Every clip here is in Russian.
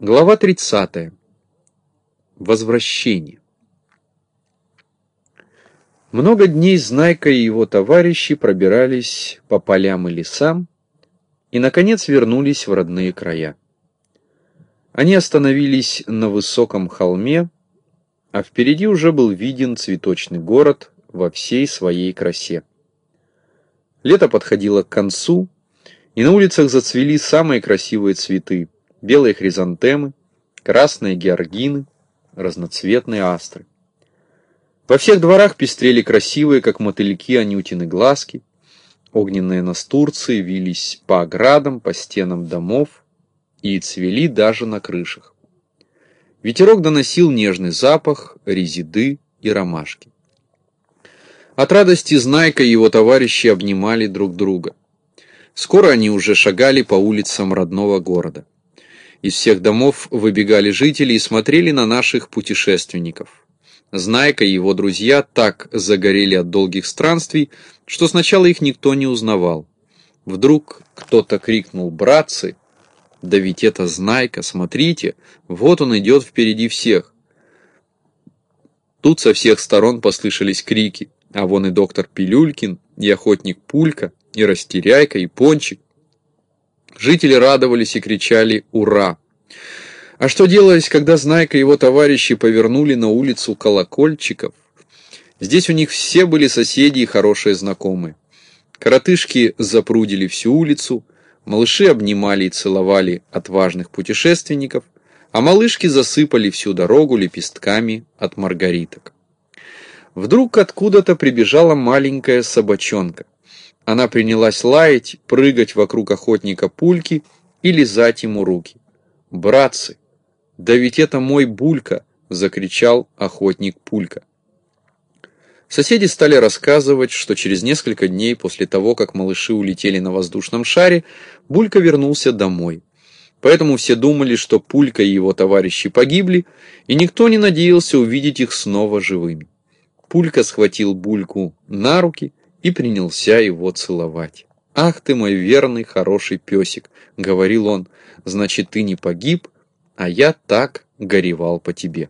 Глава 30. Возвращение. Много дней Знайка и его товарищи пробирались по полям и лесам и, наконец, вернулись в родные края. Они остановились на высоком холме, а впереди уже был виден цветочный город во всей своей красе. Лето подходило к концу, и на улицах зацвели самые красивые цветы – белые хризантемы, красные георгины, разноцветные астры. Во всех дворах пестрели красивые, как мотыльки, анютины глазки, огненные настурции вились по оградам, по стенам домов и цвели даже на крышах. Ветерок доносил нежный запах резиды и ромашки. От радости Знайка и его товарищи обнимали друг друга. Скоро они уже шагали по улицам родного города. Из всех домов выбегали жители и смотрели на наших путешественников. Знайка и его друзья так загорели от долгих странствий, что сначала их никто не узнавал. Вдруг кто-то крикнул «Братцы!» «Да ведь это Знайка, смотрите, вот он идет впереди всех!» Тут со всех сторон послышались крики, а вон и доктор Пилюлькин, и охотник Пулька, и Растеряйка, и Пончик. Жители радовались и кричали «Ура!». А что делалось, когда Знайка и его товарищи повернули на улицу колокольчиков? Здесь у них все были соседи и хорошие знакомые. Коротышки запрудили всю улицу, малыши обнимали и целовали отважных путешественников, а малышки засыпали всю дорогу лепестками от маргариток. Вдруг откуда-то прибежала маленькая собачонка – она принялась лаять, прыгать вокруг охотника пульки и лизать ему руки. «Братцы, да ведь это мой Булька!» – закричал охотник Пулька. Соседи стали рассказывать, что через несколько дней после того, как малыши улетели на воздушном шаре, Булька вернулся домой. Поэтому все думали, что Пулька и его товарищи погибли, и никто не надеялся увидеть их снова живыми. Пулька схватил Бульку на руки и принялся его целовать. «Ах ты мой верный, хороший песик!» — говорил он. «Значит, ты не погиб, а я так горевал по тебе».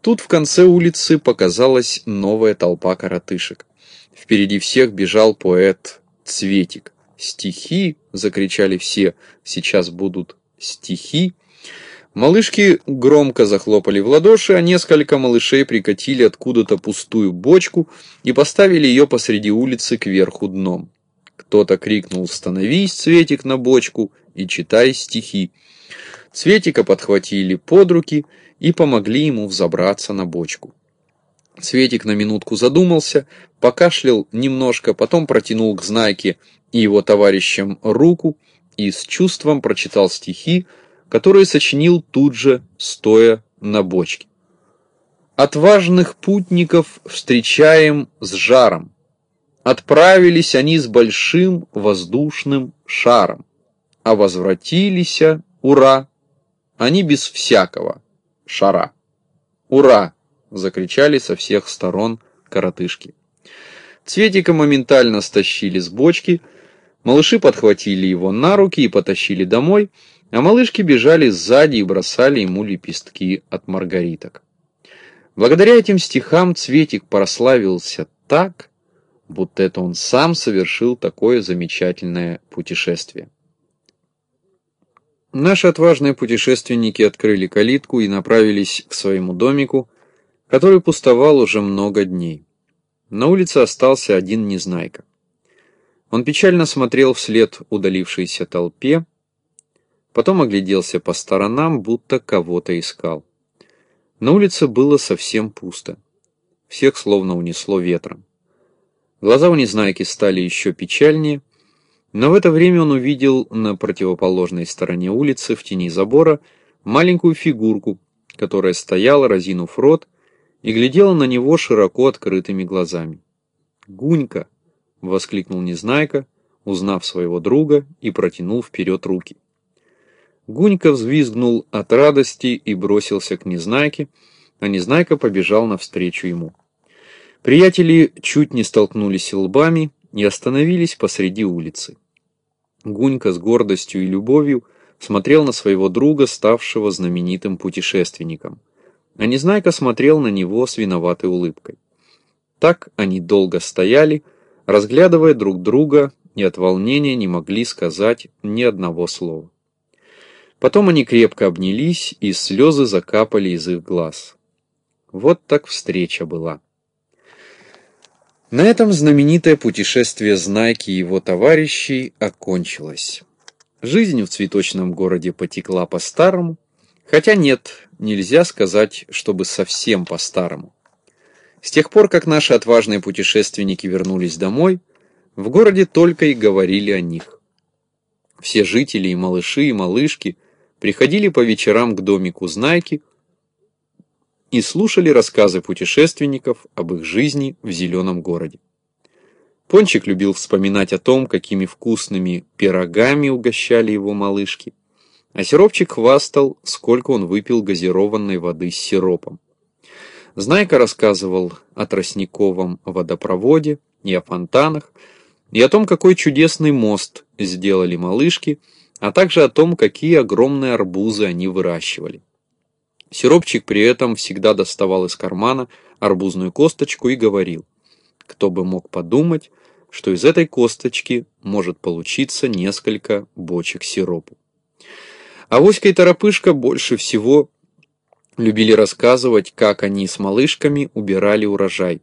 Тут в конце улицы показалась новая толпа коротышек. Впереди всех бежал поэт Цветик. «Стихи!» — закричали все. «Сейчас будут стихи!» Малышки громко захлопали в ладоши, а несколько малышей прикатили откуда-то пустую бочку и поставили ее посреди улицы кверху дном. Кто-то крикнул «Становись, Цветик, на бочку и читай стихи». Цветика подхватили под руки и помогли ему взобраться на бочку. Цветик на минутку задумался, покашлял немножко, потом протянул к Знайке и его товарищам руку и с чувством прочитал стихи, которые сочинил тут же, стоя на бочке. Отважных путников встречаем с жаром. Отправились они с большим воздушным шаром, а возвратились, ура, они без всякого шара. «Ура!» — закричали со всех сторон коротышки. Цветика моментально стащили с бочки, малыши подхватили его на руки и потащили домой — а малышки бежали сзади и бросали ему лепестки от маргариток. Благодаря этим стихам Цветик прославился так, будто это он сам совершил такое замечательное путешествие. Наши отважные путешественники открыли калитку и направились к своему домику, который пустовал уже много дней. На улице остался один незнайка. Он печально смотрел вслед удалившейся толпе, Потом огляделся по сторонам, будто кого-то искал. На улице было совсем пусто. Всех словно унесло ветром. Глаза у Незнайки стали еще печальнее, но в это время он увидел на противоположной стороне улицы, в тени забора, маленькую фигурку, которая стояла, разинув рот, и глядела на него широко открытыми глазами. «Гунька!» — воскликнул Незнайка, узнав своего друга, и протянул вперед руки. Гунька взвизгнул от радости и бросился к Незнайке, а Незнайка побежал навстречу ему. Приятели чуть не столкнулись лбами и остановились посреди улицы. Гунька с гордостью и любовью смотрел на своего друга, ставшего знаменитым путешественником. А Незнайка смотрел на него с виноватой улыбкой. Так они долго стояли, разглядывая друг друга, и от волнения не могли сказать ни одного слова. Потом они крепко обнялись, и слезы закапали из их глаз. Вот так встреча была. На этом знаменитое путешествие Знайки и его товарищей окончилось. Жизнь в цветочном городе потекла по-старому, хотя нет, нельзя сказать, чтобы совсем по-старому. С тех пор, как наши отважные путешественники вернулись домой, в городе только и говорили о них. Все жители, и малыши, и малышки приходили по вечерам к домику Знайки и слушали рассказы путешественников об их жизни в зеленом городе. Пончик любил вспоминать о том, какими вкусными пирогами угощали его малышки, а сиропчик хвастал, сколько он выпил газированной воды с сиропом. Знайка рассказывал о тростниковом водопроводе и о фонтанах, и о том, какой чудесный мост сделали малышки, а также о том, какие огромные арбузы они выращивали. Сиропчик при этом всегда доставал из кармана арбузную косточку и говорил, кто бы мог подумать, что из этой косточки может получиться несколько бочек сиропу. Авоська и Торопышка больше всего любили рассказывать, как они с малышками убирали урожай.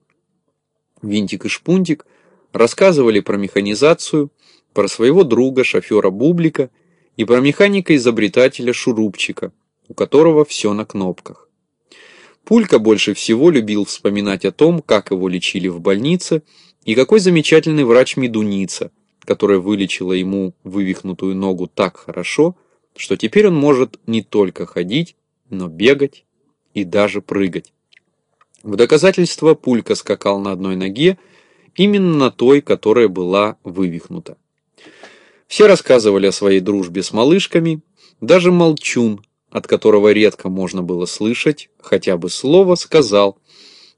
Винтик и Шпунтик рассказывали про механизацию, про своего друга, шофера Бублика и про механика-изобретателя Шурупчика, у которого все на кнопках. Пулька больше всего любил вспоминать о том, как его лечили в больнице, и какой замечательный врач Медуница, которая вылечила ему вывихнутую ногу так хорошо, что теперь он может не только ходить, но бегать и даже прыгать. В доказательство Пулька скакал на одной ноге, именно на той, которая была вывихнута. Все рассказывали о своей дружбе с малышками, даже Молчун, от которого редко можно было слышать хотя бы слово, сказал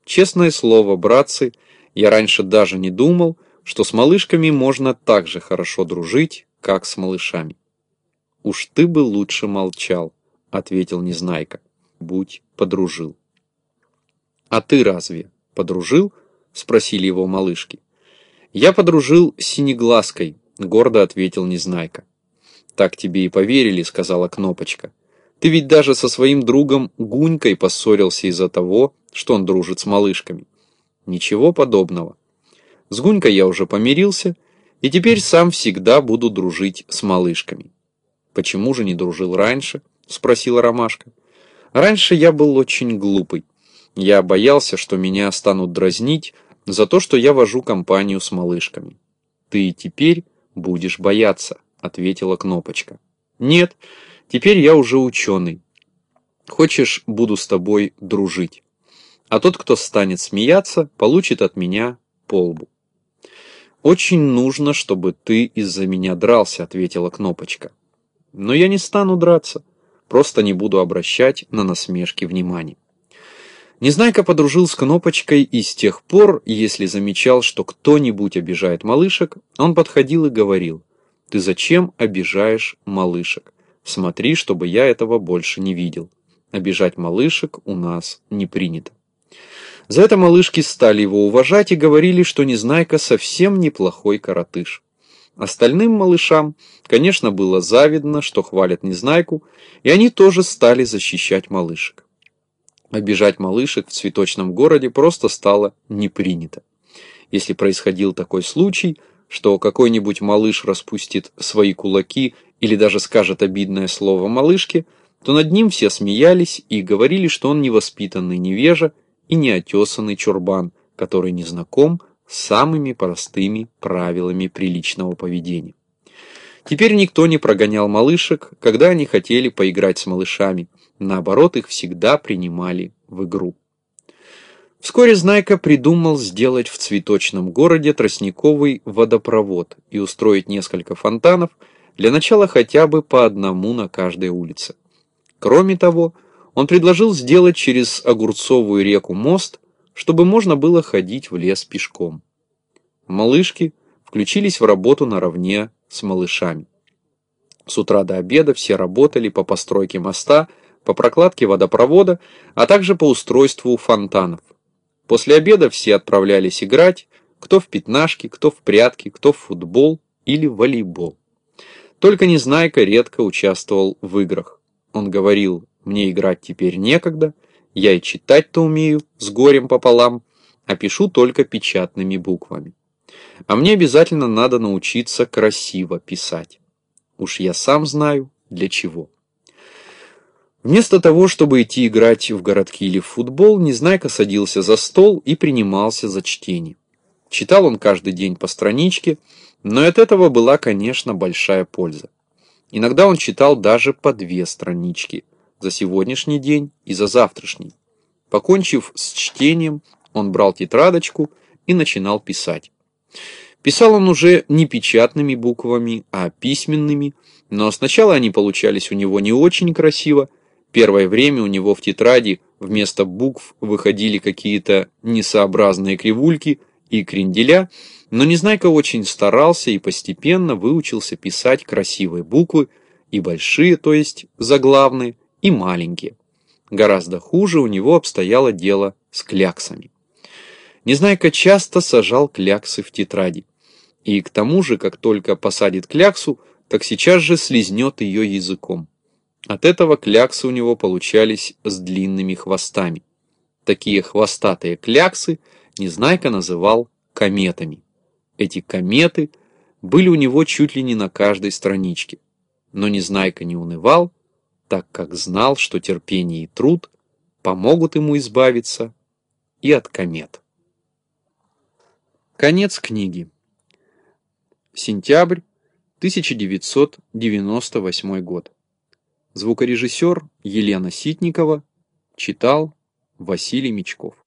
«Честное слово, братцы, я раньше даже не думал, что с малышками можно так же хорошо дружить, как с малышами». «Уж ты бы лучше молчал», — ответил Незнайка будь подружил. «А ты разве подружил?» — спросили его малышки. «Я подружил с синеглазкой», — гордо ответил Незнайка. «Так тебе и поверили», — сказала Кнопочка. «Ты ведь даже со своим другом Гунькой поссорился из-за того, что он дружит с малышками». «Ничего подобного. С Гунькой я уже помирился, и теперь сам всегда буду дружить с малышками». «Почему же не дружил раньше?» — спросила Ромашка. Раньше я был очень глупый. Я боялся, что меня станут дразнить за то, что я вожу компанию с малышками. Ты теперь будешь бояться, ответила Кнопочка. Нет, теперь я уже ученый. Хочешь, буду с тобой дружить. А тот, кто станет смеяться, получит от меня полбу. «Очень нужно, чтобы ты из-за меня дрался», — ответила Кнопочка. «Но я не стану драться просто не буду обращать на насмешки внимания. Незнайка подружил с Кнопочкой и с тех пор, если замечал, что кто-нибудь обижает малышек, он подходил и говорил, «Ты зачем обижаешь малышек? Смотри, чтобы я этого больше не видел. Обижать малышек у нас не принято». За это малышки стали его уважать и говорили, что Незнайка совсем неплохой коротыш. Остальным малышам, конечно, было завидно, что хвалят Незнайку, и они тоже стали защищать малышек. Обижать малышек в цветочном городе просто стало не принято. Если происходил такой случай, что какой-нибудь малыш распустит свои кулаки или даже скажет обидное слово малышке, то над ним все смеялись и говорили, что он невоспитанный невежа и неотесанный чурбан, который не знаком самыми простыми правилами приличного поведения. Теперь никто не прогонял малышек, когда они хотели поиграть с малышами, наоборот, их всегда принимали в игру. Вскоре Знайка придумал сделать в цветочном городе тростниковый водопровод и устроить несколько фонтанов, для начала хотя бы по одному на каждой улице. Кроме того, он предложил сделать через Огурцовую реку мост, чтобы можно было ходить в лес пешком. Малышки включились в работу наравне с малышами. С утра до обеда все работали по постройке моста, по прокладке водопровода, а также по устройству фонтанов. После обеда все отправлялись играть, кто в пятнашки, кто в прятки, кто в футбол или волейбол. Только Незнайка редко участвовал в играх. Он говорил, мне играть теперь некогда, я и читать-то умею, с горем пополам, а пишу только печатными буквами. А мне обязательно надо научиться красиво писать. Уж я сам знаю, для чего. Вместо того, чтобы идти играть в городки или в футбол, Незнайка садился за стол и принимался за чтение. Читал он каждый день по страничке, но от этого была, конечно, большая польза. Иногда он читал даже по две странички за сегодняшний день и за завтрашний. Покончив с чтением, он брал тетрадочку и начинал писать. Писал он уже не печатными буквами, а письменными, но сначала они получались у него не очень красиво. Первое время у него в тетради вместо букв выходили какие-то несообразные кривульки и кренделя, но Незнайка очень старался и постепенно выучился писать красивые буквы, и большие, то есть заглавные, и маленькие. Гораздо хуже у него обстояло дело с кляксами. Незнайка часто сажал кляксы в тетради. И к тому же, как только посадит кляксу, так сейчас же слезнет ее языком. От этого кляксы у него получались с длинными хвостами. Такие хвостатые кляксы Незнайка называл кометами. Эти кометы были у него чуть ли не на каждой страничке. Но Незнайка не унывал, так как знал, что терпение и труд помогут ему избавиться и от комет. Конец книги. Сентябрь 1998 год. Звукорежиссер Елена Ситникова читал Василий Мечков.